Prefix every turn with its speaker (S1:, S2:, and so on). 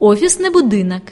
S1: офісний будинок.